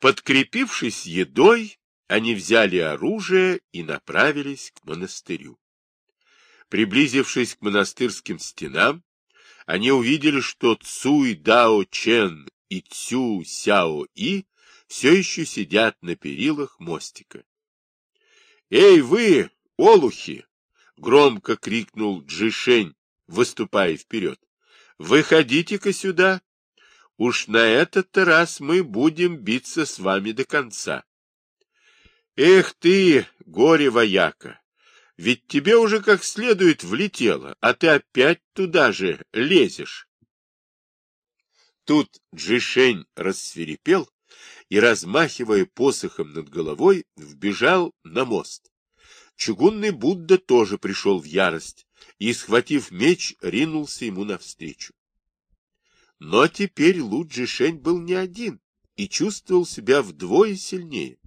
Подкрепившись едой, они взяли оружие и направились к монастырю. Приблизившись к монастырским стенам, они увидели, что Цуй Дао Чен и Цю Сяо И все еще сидят на перилах мостика. — Эй вы, олухи! — громко крикнул Джишень, выступая вперед. — Выходите-ка сюда! Уж на этот раз мы будем биться с вами до конца. Эх ты, горе-вояка! Ведь тебе уже как следует влетело, а ты опять туда же лезешь. Тут Джишень рассверепел и, размахивая посохом над головой, вбежал на мост. Чугунный Будда тоже пришел в ярость и, схватив меч, ринулся ему навстречу. Но теперь Лу Джишень был не один и чувствовал себя вдвое сильнее.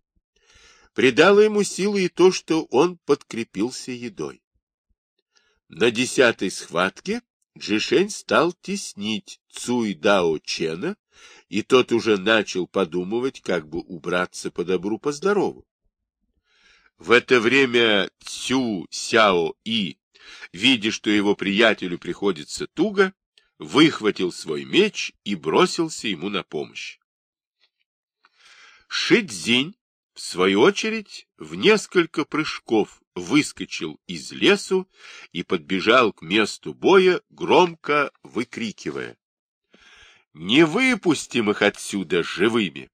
Придало ему силы и то, что он подкрепился едой. На десятой схватке Джишень стал теснить Цуй Дао Чена, и тот уже начал подумывать, как бы убраться по добру, по здорову. В это время Цю Сяо И, видя, что его приятелю приходится туго, выхватил свой меч и бросился ему на помощь. Шидзинь, в свою очередь, в несколько прыжков выскочил из лесу и подбежал к месту боя, громко выкрикивая. «Не выпустим их отсюда живыми!»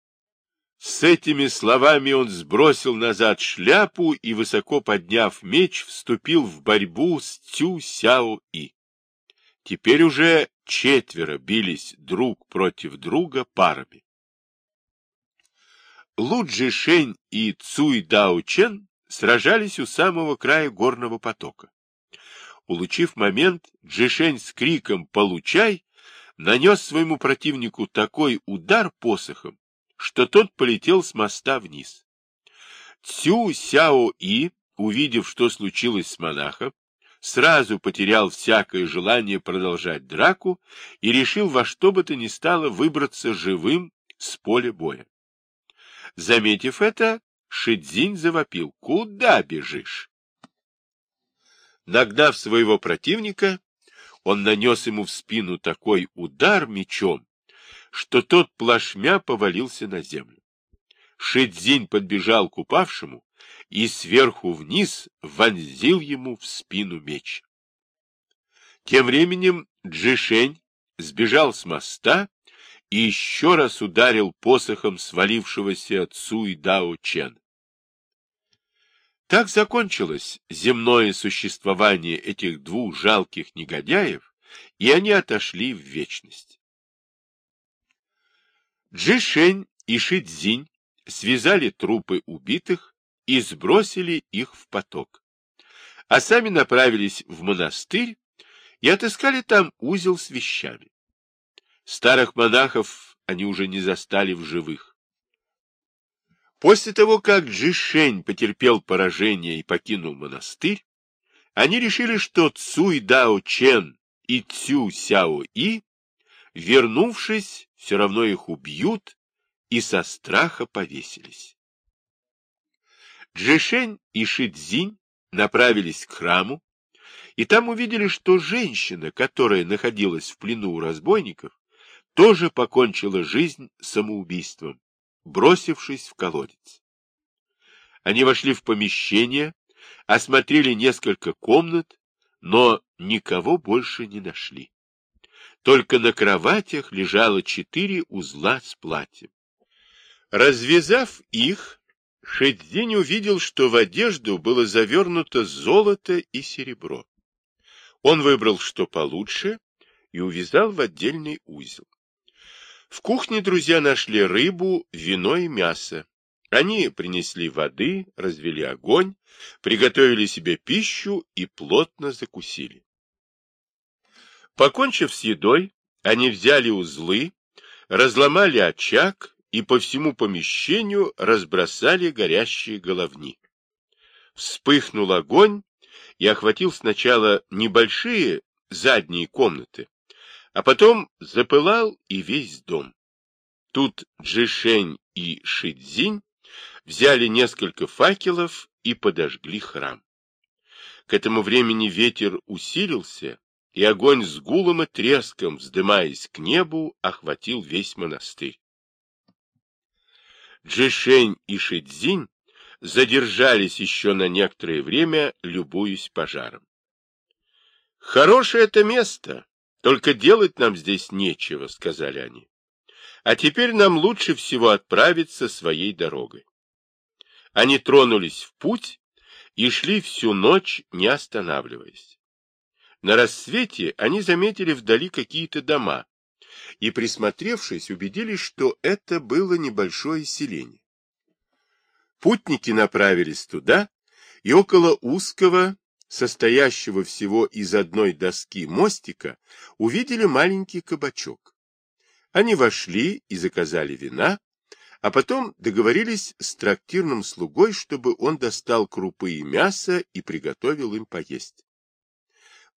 С этими словами он сбросил назад шляпу и, высоко подняв меч, вступил в борьбу с Цю Сяо И. Теперь уже четверо бились друг против друга парами. Лу Джишень и Цуй Дао Чен сражались у самого края горного потока. Улучив момент, Джишень с криком «Получай!» нанес своему противнику такой удар посохом, что тот полетел с моста вниз. Цю Сяо И, увидев, что случилось с монахом, сразу потерял всякое желание продолжать драку и решил во что бы то ни стало выбраться живым с поля боя. Заметив это, Шидзинь завопил. — Куда бежишь? Нагнав своего противника, он нанес ему в спину такой удар мечом, что тот плашмя повалился на землю. Шидзинь подбежал к упавшему и сверху вниз вонзил ему в спину меч. Тем временем Джишень сбежал с моста и еще раз ударил посохом свалившегося Цуй Дао Чен. Так закончилось земное существование этих двух жалких негодяев, и они отошли в вечность. Джишень и Шидзинь связали трупы убитых и сбросили их в поток, а сами направились в монастырь и отыскали там узел с вещами. Старых монахов они уже не застали в живых. После того, как Джишень потерпел поражение и покинул монастырь, они решили, что Цуй Дао Чен и Цю Сяо И, вернувшись, все равно их убьют, и со страха повесились. Джишень и Шидзинь направились к храму, и там увидели, что женщина, которая находилась в плену у разбойников, тоже покончила жизнь самоубийством, бросившись в колодец. Они вошли в помещение, осмотрели несколько комнат, но никого больше не нашли. Только на кроватях лежало четыре узла с платьем. Развязав их, Шедзинь увидел, что в одежду было завернуто золото и серебро. Он выбрал что получше и увязал в отдельный узел. В кухне друзья нашли рыбу, вино и мясо. Они принесли воды, развели огонь, приготовили себе пищу и плотно закусили. Покончив с едой, они взяли узлы, разломали очаг и по всему помещению разбросали горящие головни. Вспыхнул огонь и охватил сначала небольшие задние комнаты, а потом запылал и весь дом. Тут Джишень и Шидзинь взяли несколько факелов и подожгли храм. К этому времени ветер усилился, и огонь с гулом и треском, вздымаясь к небу, охватил весь монастырь. Джишень и Шидзинь задержались еще на некоторое время, любуясь пожаром. «Хорошее это место, только делать нам здесь нечего», — сказали они. «А теперь нам лучше всего отправиться своей дорогой». Они тронулись в путь и шли всю ночь, не останавливаясь. На рассвете они заметили вдали какие-то дома и, присмотревшись, убедились, что это было небольшое селение. Путники направились туда, и около узкого, состоящего всего из одной доски мостика, увидели маленький кабачок. Они вошли и заказали вина, а потом договорились с трактирным слугой, чтобы он достал крупы и мясо и приготовил им поесть.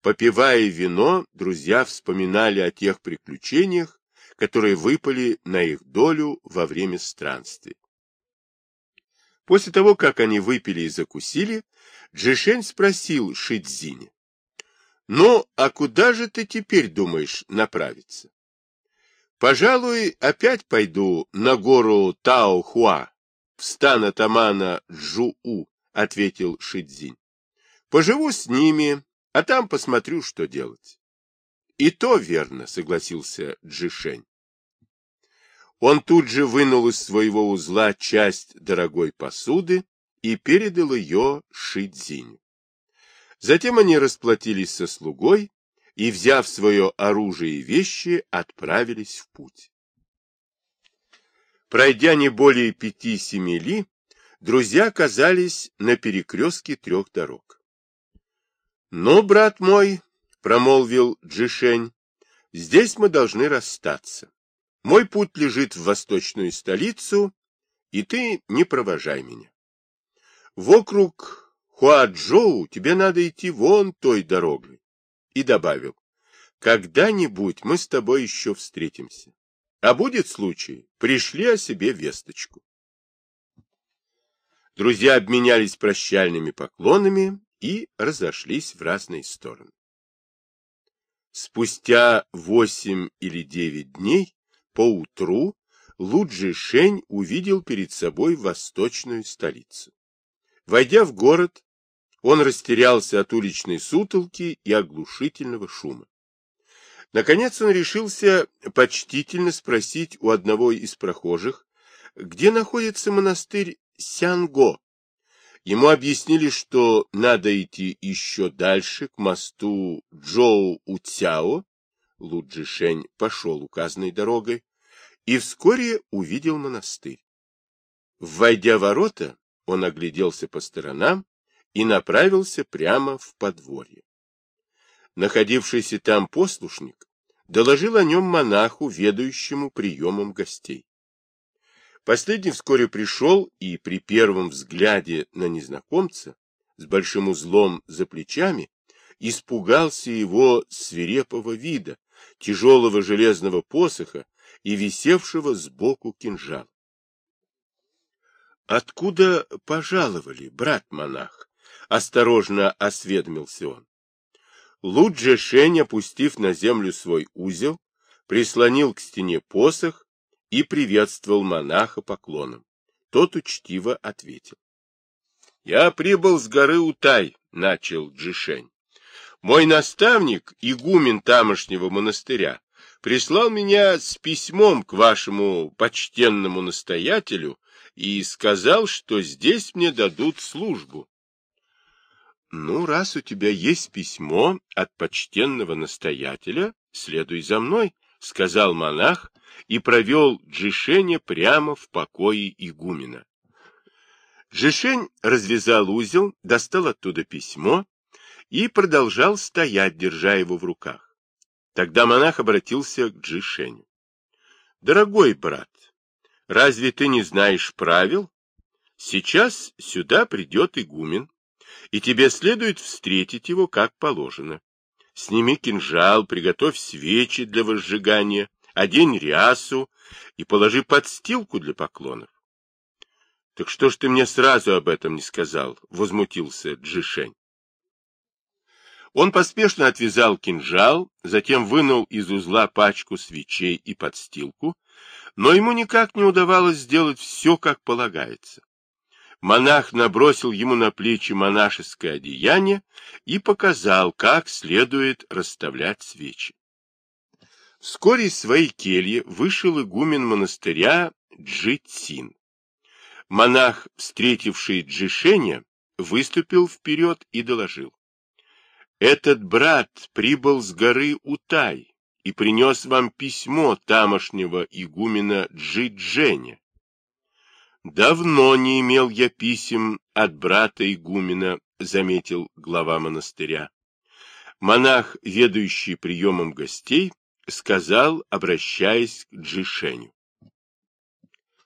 Попивая вино, друзья вспоминали о тех приключениях, которые выпали на их долю во время странствий. После того, как они выпили и закусили, Джишень спросил Шидзине, «Ну, а куда же ты теперь думаешь направиться?» Пожалуй, опять пойду на гору Тао-Хуа, в стан атамана Джу-У, ответил Шидзинь. Поживу с ними, а там посмотрю, что делать. И то верно, согласился Джишень. Он тут же вынул из своего узла часть дорогой посуды и передал ее Шидзиню. Затем они расплатились со слугой и, взяв свое оружие и вещи, отправились в путь. Пройдя не более пяти-семи ли, друзья оказались на перекрестке трех дорог. — Ну, брат мой, — промолвил Джишень, — здесь мы должны расстаться. Мой путь лежит в восточную столицу, и ты не провожай меня. Вокруг Хуаджоу тебе надо идти вон той дорогой и добавил, когда-нибудь мы с тобой еще встретимся. А будет случай, пришли о себе весточку. Друзья обменялись прощальными поклонами и разошлись в разные стороны. Спустя восемь или девять дней, поутру, Луджи Шень увидел перед собой восточную столицу. Войдя в город, он растерялся от уличной сутолки и оглушительного шума. Наконец он решился почтительно спросить у одного из прохожих, где находится монастырь Сянго. Ему объяснили, что надо идти еще дальше, к мосту Джоу-Уцяо. Луджишень пошел указанной дорогой и вскоре увидел монастырь. Войдя в ворота, он огляделся по сторонам и направился прямо в подворье. Находившийся там послушник доложил о нем монаху, ведающему приемом гостей. Последний вскоре пришел и при первом взгляде на незнакомца с большим узлом за плечами испугался его свирепого вида, тяжелого железного посоха и висевшего сбоку кинжала. — Откуда пожаловали, брат-монах? Осторожно осведомился он. Луджи Шень, опустив на землю свой узел, прислонил к стене посох и приветствовал монаха поклоном. Тот учтиво ответил. — Я прибыл с горы Утай, — начал Джишень. Мой наставник, игумен тамошнего монастыря, прислал меня с письмом к вашему почтенному настоятелю и сказал, что здесь мне дадут службу. Ну, раз у тебя есть письмо от почтенного настоятеля, следуй за мной, — сказал монах и провел Джишеня прямо в покое игумена. Джишень развязал узел, достал оттуда письмо и продолжал стоять, держа его в руках. Тогда монах обратился к Джишеню. — Дорогой брат, разве ты не знаешь правил? Сейчас сюда придет игумен, и тебе следует встретить его как положено. Сними кинжал, приготовь свечи для возжигания, одень рясу и положи подстилку для поклонов. — Так что ж ты мне сразу об этом не сказал? — возмутился Джишень. Он поспешно отвязал кинжал, затем вынул из узла пачку свечей и подстилку, но ему никак не удавалось сделать все, как полагается. Монах набросил ему на плечи монашеское одеяние и показал, как следует расставлять свечи. Вскоре из своей кельи вышел игумен монастыря Джитсин. Монах, встретивший Джишеня, выступил вперед и доложил. Этот брат прибыл с горы Утай и принес вам письмо тамошнего игумена Джидженя. Давно не имел я писем от брата игумена, заметил глава монастыря. Монах, ведущий приемом гостей, сказал, обращаясь к Джишеню.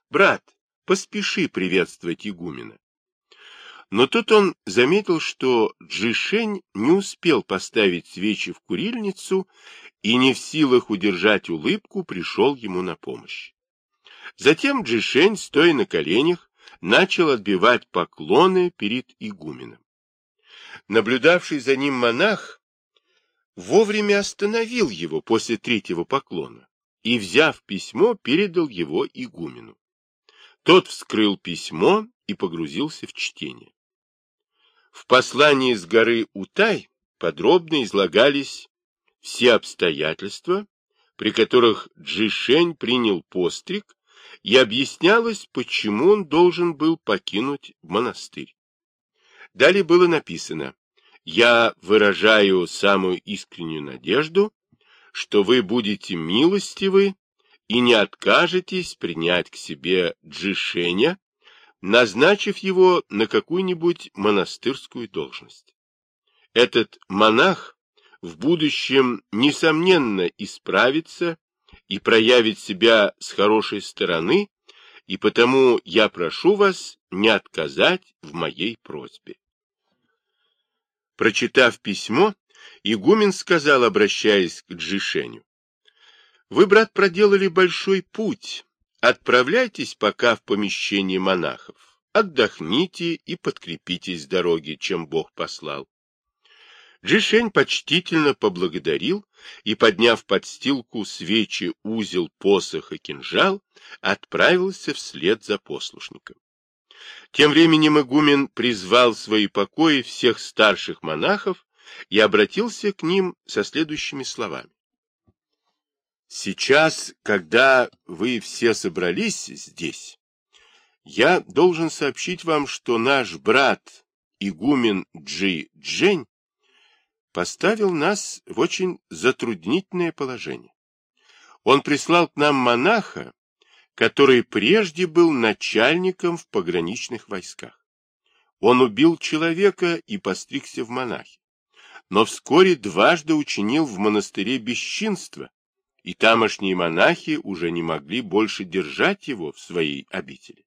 Брат, поспеши приветствовать игумена. Но тут он заметил, что Джишень не успел поставить свечи в курильницу и не в силах удержать улыбку, пришел ему на помощь. Затем Джишень, стоя на коленях, начал отбивать поклоны перед игуменом. Наблюдавший за ним монах вовремя остановил его после третьего поклона и, взяв письмо, передал его игумену. Тот вскрыл письмо и погрузился в чтение. В послании с горы Утай подробно излагались все обстоятельства, при которых Джишень принял постриг, и объяснялось, почему он должен был покинуть монастырь. Далее было написано «Я выражаю самую искреннюю надежду, что вы будете милостивы и не откажетесь принять к себе Джишеня назначив его на какую-нибудь монастырскую должность. Этот монах в будущем, несомненно, исправится и проявит себя с хорошей стороны, и потому я прошу вас не отказать в моей просьбе. Прочитав письмо, игумен сказал, обращаясь к Джишеню, «Вы, брат, проделали большой путь, Отправляйтесь пока в помещение монахов, отдохните и подкрепитесь дороги, чем Бог послал. Джишень почтительно поблагодарил и, подняв подстилку свечи, узел, посох и кинжал, отправился вслед за послушником. Тем временем игумен призвал в свои покои всех старших монахов и обратился к ним со следующими словами. Сейчас, когда вы все собрались здесь, я должен сообщить вам, что наш брат игумен Джи Джень поставил нас в очень затруднительное положение. Он прислал к нам монаха, который прежде был начальником в пограничных войсках. Он убил человека и постригся в монахи, но вскоре дважды учинил в монастыре бесчинство, и тамошние монахи уже не могли больше держать его в своей обители.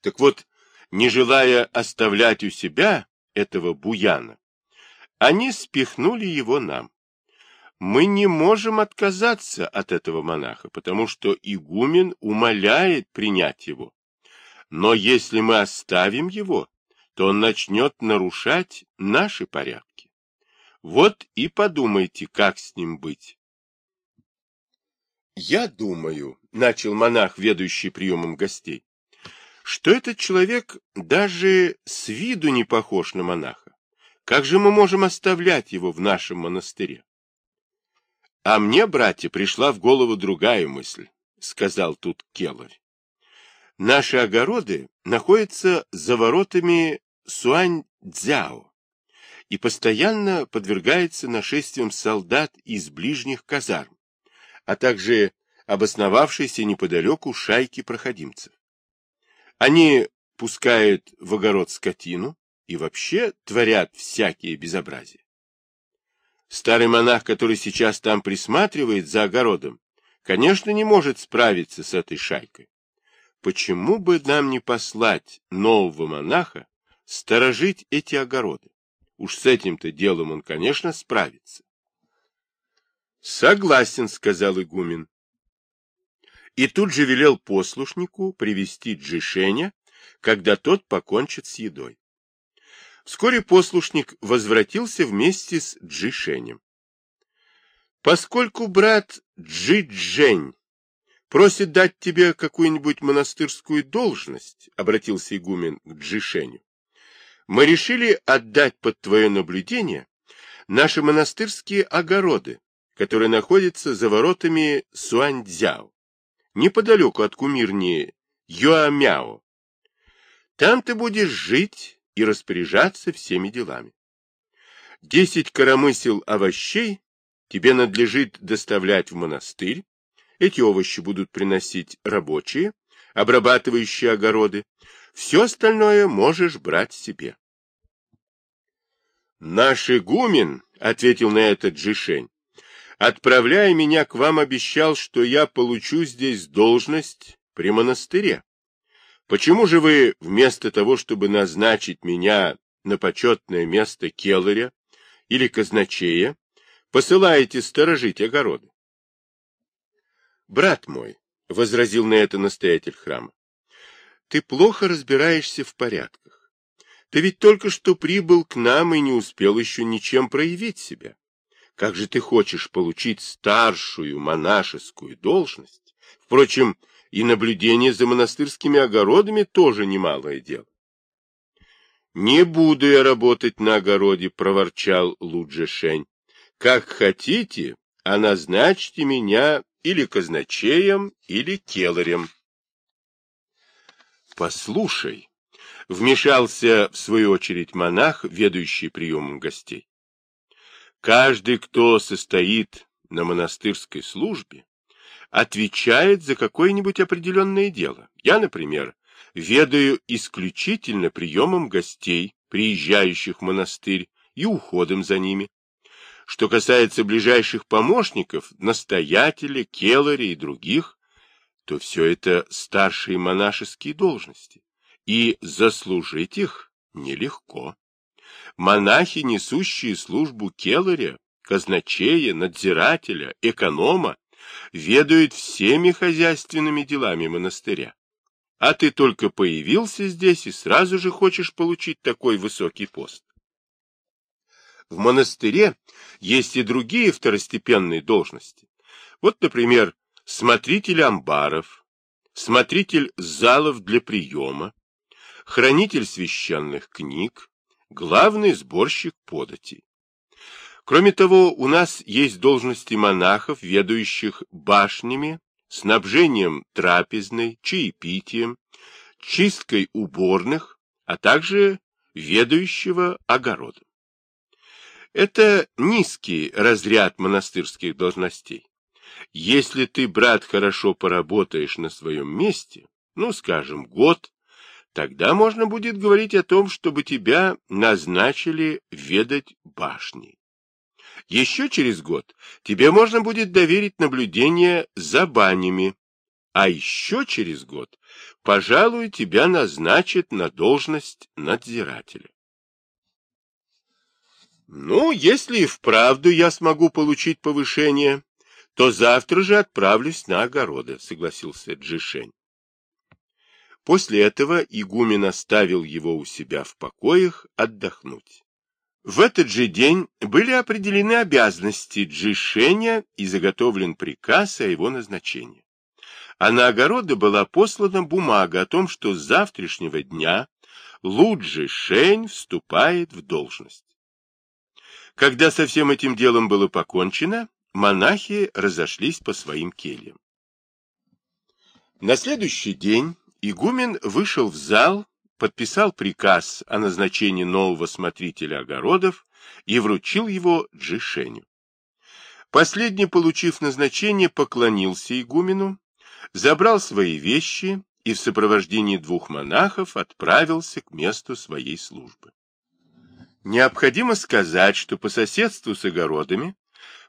Так вот, не желая оставлять у себя этого буяна, они спихнули его нам. Мы не можем отказаться от этого монаха, потому что игумен умоляет принять его. Но если мы оставим его, то он начнет нарушать наши порядки. Вот и подумайте, как с ним быть. Я думаю, — начал монах, ведущий приемом гостей, — что этот человек даже с виду не похож на монаха. Как же мы можем оставлять его в нашем монастыре? — А мне, братья, пришла в голову другая мысль, — сказал тут Келарь. Наши огороды находятся за воротами Суань-Дзяо и постоянно подвергаются нашествиям солдат из ближних казарм а также обосновавшейся неподалеку шайки проходимцев. Они пускают в огород скотину и вообще творят всякие безобразия. Старый монах, который сейчас там присматривает за огородом, конечно, не может справиться с этой шайкой. Почему бы нам не послать нового монаха сторожить эти огороды? Уж с этим-то делом он, конечно, справится. Согласен, сказал игумен. и тут же велел послушнику привести Джишеня, когда тот покончит с едой. Вскоре послушник возвратился вместе с Джишенем. Поскольку брат Джи-Джень просит дать тебе какую-нибудь монастырскую должность, обратился игумен к Джишеню, мы решили отдать под твое наблюдение наши монастырские огороды, которые находятся за воротами Суаньцзяо, неподалеку от кумирни Юамяо. Там ты будешь жить и распоряжаться всеми делами. Десять коромысел овощей тебе надлежит доставлять в монастырь. Эти овощи будут приносить рабочие, обрабатывающие огороды. Все остальное можешь брать себе. Наш игумен, — ответил на это Джишень, — отправляя меня к вам, обещал, что я получу здесь должность при монастыре. Почему же вы, вместо того, чтобы назначить меня на почетное место келаря или казначея, посылаете сторожить огороды? Брат мой, — возразил на это настоятель храма, — ты плохо разбираешься в порядках. Ты ведь только что прибыл к нам и не успел еще ничем проявить себя. Как же ты хочешь получить старшую монашескую должность? Впрочем, и наблюдение за монастырскими огородами тоже немалое дело. «Не буду я работать на огороде», — проворчал Луджешень. «Как хотите, а назначьте меня или казначеем, или келарем». «Послушай», — вмешался в свою очередь монах, ведущий приемом гостей. «Каждый, кто состоит на монастырской службе, отвечает за какое-нибудь определенное дело. Я, например, ведаю исключительно приемом гостей, приезжающих в монастырь, и уходом за ними. Что касается ближайших помощников, настоятеля, келаря и других, то все это старшие монашеские должности, и заслужить их нелегко. Монахи, несущие службу келаря, казначея, надзирателя, эконома, ведают всеми хозяйственными делами монастыря. А ты только появился здесь и сразу же хочешь получить такой высокий пост. В монастыре есть и другие второстепенные должности. Вот, например, смотритель амбаров, смотритель залов для приема, хранитель священных книг, главный сборщик податей. Кроме того, у нас есть должности монахов, ведущих башнями, снабжением трапезной, чаепитием, чисткой уборных, а также ведущего огородом. Это низкий разряд монастырских должностей. Если ты, брат, хорошо поработаешь на своем месте, ну, скажем, год, тогда можно будет говорить о том, чтобы тебя назначили ведать башней. Еще через год тебе можно будет доверить наблюдение за банями, а еще через год, пожалуй, тебя назначат на должность надзирателя. Ну, если и вправду я смогу получить повышение, то завтра же отправлюсь на огороды, согласился Джишень. После этого игумен оставил его у себя в покоях отдохнуть. В этот же день были определены обязанности Джишеня и заготовлен приказ о его назначении. А на огороды была послана бумага о том, что с завтрашнего дня Луджи Шень вступает в должность. Когда со всем этим делом было покончено, монахи разошлись по своим кельям. На следующий день игумен вышел в зал подписал приказ о назначении нового смотрителя огородов и вручил его Джишеню. Последний, получив назначение, поклонился игумену, забрал свои вещи и в сопровождении двух монахов отправился к месту своей службы. Необходимо сказать, что по соседству с огородами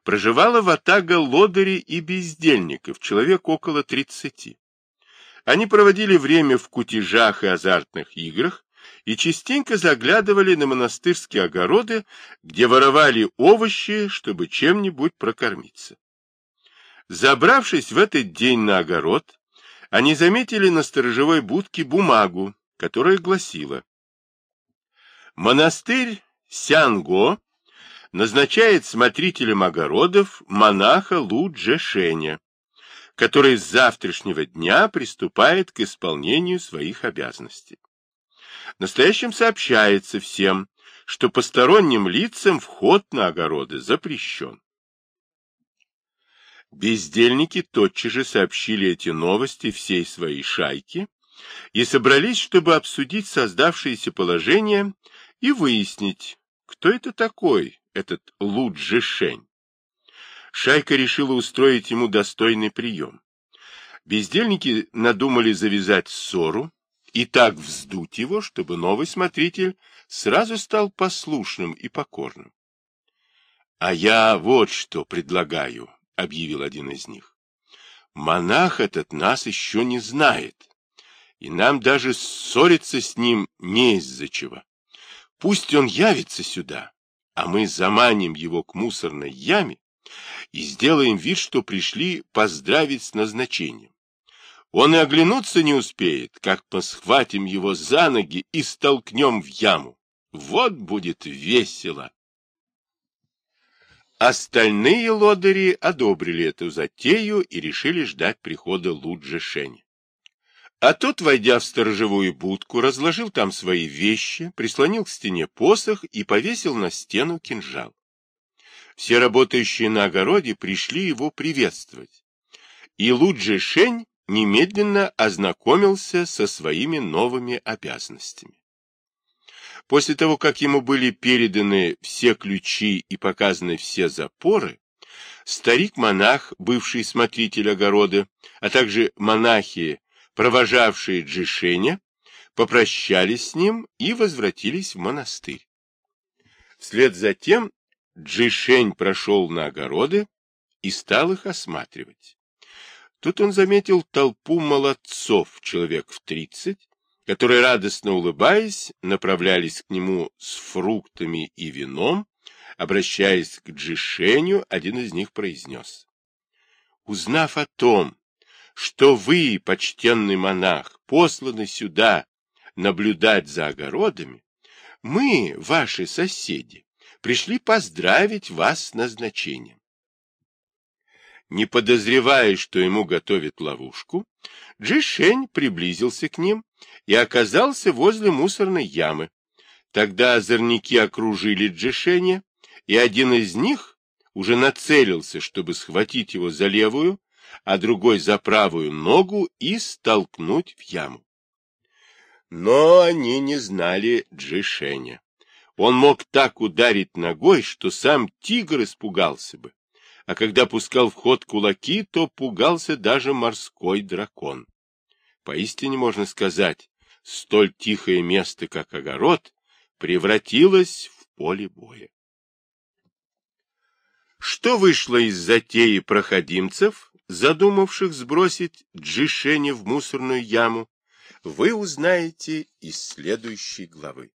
проживала ватага лодырей и бездельников, человек около тридцати. Они проводили время в кутежах и азартных играх и частенько заглядывали на монастырские огороды, где воровали овощи, чтобы чем-нибудь прокормиться. Забравшись в этот день на огород, они заметили на сторожевой будке бумагу, которая гласила «Монастырь Сянго назначает смотрителем огородов монаха Лу Джешеня, который с завтрашнего дня приступает к исполнению своих обязанностей. Настоящим сообщается всем, что посторонним лицам вход на огороды запрещен. Бездельники тотчас же сообщили эти новости всей своей шайке и собрались, чтобы обсудить создавшееся положение и выяснить, кто это такой, этот Луджишень. Шайка решила устроить ему достойный прием. Бездельники надумали завязать ссору и так вздуть его, чтобы новый смотритель сразу стал послушным и покорным. — А я вот что предлагаю, — объявил один из них. — Монах этот нас еще не знает, и нам даже ссориться с ним не из-за чего. Пусть он явится сюда, а мы заманим его к мусорной яме и сделаем вид, что пришли поздравить с назначением. Он и оглянуться не успеет, как мы схватим его за ноги и столкнем в яму. Вот будет весело. Остальные лодыри одобрили эту затею и решили ждать прихода Луджи Шень. А тот, войдя в сторожевую будку, разложил там свои вещи, прислонил к стене посох и повесил на стену кинжал. Все работающие на огороде пришли его приветствовать. И Луджи Шень немедленно ознакомился со своими новыми обязанностями. После того, как ему были переданы все ключи и показаны все запоры, старик-монах, бывший смотритель огорода, а также монахи, провожавшие Джишеня, попрощались с ним и возвратились в монастырь. Вслед за тем Джишень прошел на огороды и стал их осматривать. Тут он заметил толпу молодцов, человек в тридцать, которые, радостно улыбаясь, направлялись к нему с фруктами и вином. Обращаясь к Джишеню, один из них произнес. «Узнав о том, что вы, почтенный монах, посланы сюда наблюдать за огородами, мы, ваши соседи, пришли поздравить вас с назначением. Не подозревая, что ему готовят ловушку, Джишень приблизился к ним и оказался возле мусорной ямы. Тогда озорники окружили Джишеня, и один из них уже нацелился, чтобы схватить его за левую, а другой за правую ногу и столкнуть в яму. Но они не знали Джишеня. Он мог так ударить ногой, что сам тигр испугался бы, а когда пускал в ход кулаки, то пугался даже морской дракон. Поистине можно сказать, столь тихое место, как огород, превратилось в поле боя. Что вышло из затеи проходимцев, задумавших сбросить Джишене в мусорную яму, вы узнаете из следующей главы.